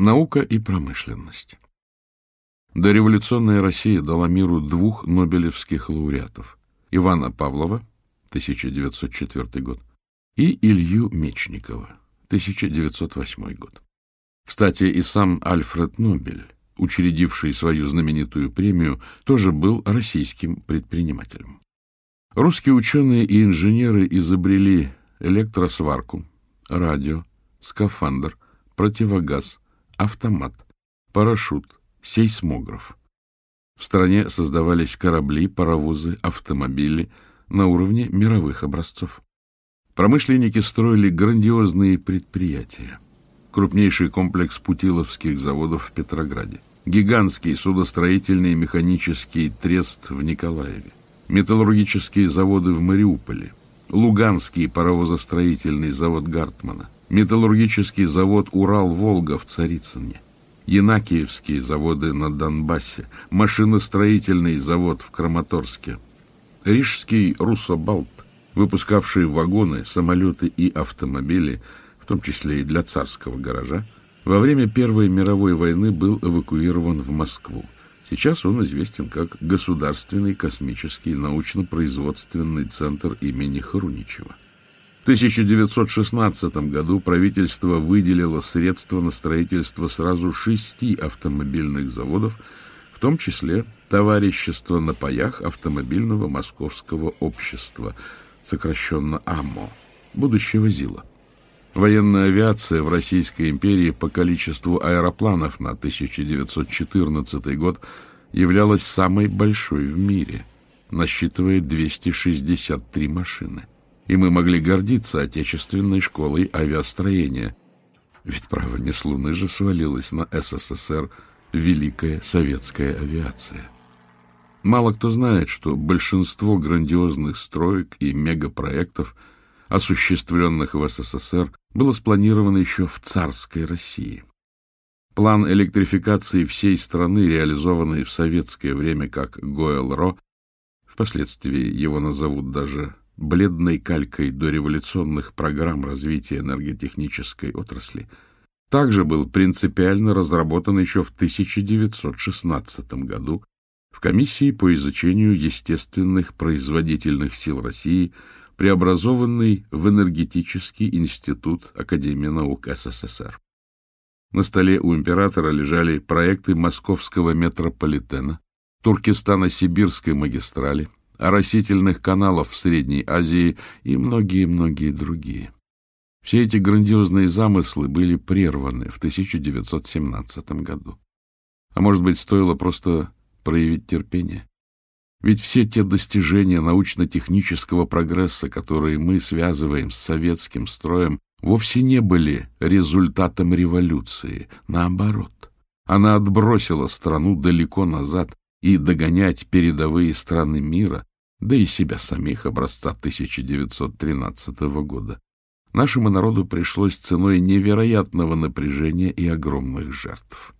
Наука и промышленность. Дореволюционная Россия дала миру двух нобелевских лауреатов – Ивана Павлова, 1904 год, и Илью Мечникова, 1908 год. Кстати, и сам Альфред Нобель, учредивший свою знаменитую премию, тоже был российским предпринимателем. Русские ученые и инженеры изобрели электросварку, радио, скафандр, противогаз – автомат, парашют, сейсмограф. В стране создавались корабли, паровозы, автомобили на уровне мировых образцов. Промышленники строили грандиозные предприятия. Крупнейший комплекс путиловских заводов в Петрограде. Гигантский судостроительный и механический трест в Николаеве. Металлургические заводы в Мариуполе. Луганский паровозостроительный завод Гартмана – металлургический завод «Урал-Волга» в Царицыне, Янакиевские заводы на Донбассе, машиностроительный завод в Краматорске, Рижский «Руссобалт», выпускавший вагоны, самолеты и автомобили, в том числе и для царского гаража, во время Первой мировой войны был эвакуирован в Москву. Сейчас он известен как Государственный космический научно-производственный центр имени Хруничева. В 1916 году правительство выделило средства на строительство сразу шести автомобильных заводов, в том числе товарищество на паях автомобильного московского общества, сокращенно АМО, будущего ЗИЛа. Военная авиация в Российской империи по количеству аэропланов на 1914 год являлась самой большой в мире, насчитывая 263 машины и мы могли гордиться отечественной школой авиастроения. Ведь, право, не с Луны же свалилась на СССР великая советская авиация. Мало кто знает, что большинство грандиозных строек и мегапроектов, осуществленных в СССР, было спланировано еще в царской России. План электрификации всей страны, реализованный в советское время как ГОЭЛРО, впоследствии его назовут даже бледной калькой дореволюционных программ развития энерготехнической отрасли, также был принципиально разработан еще в 1916 году в Комиссии по изучению естественных производительных сил России, преобразованный в Энергетический институт Академии наук СССР. На столе у императора лежали проекты московского метрополитена, Туркестана-Сибирской магистрали, оросительных каналов в Средней Азии и многие-многие другие. Все эти грандиозные замыслы были прерваны в 1917 году. А может быть, стоило просто проявить терпение? Ведь все те достижения научно-технического прогресса, которые мы связываем с советским строем, вовсе не были результатом революции. Наоборот, она отбросила страну далеко назад, и догонять передовые страны мира да и себя самих образца 1913 года, нашему народу пришлось ценой невероятного напряжения и огромных жертв.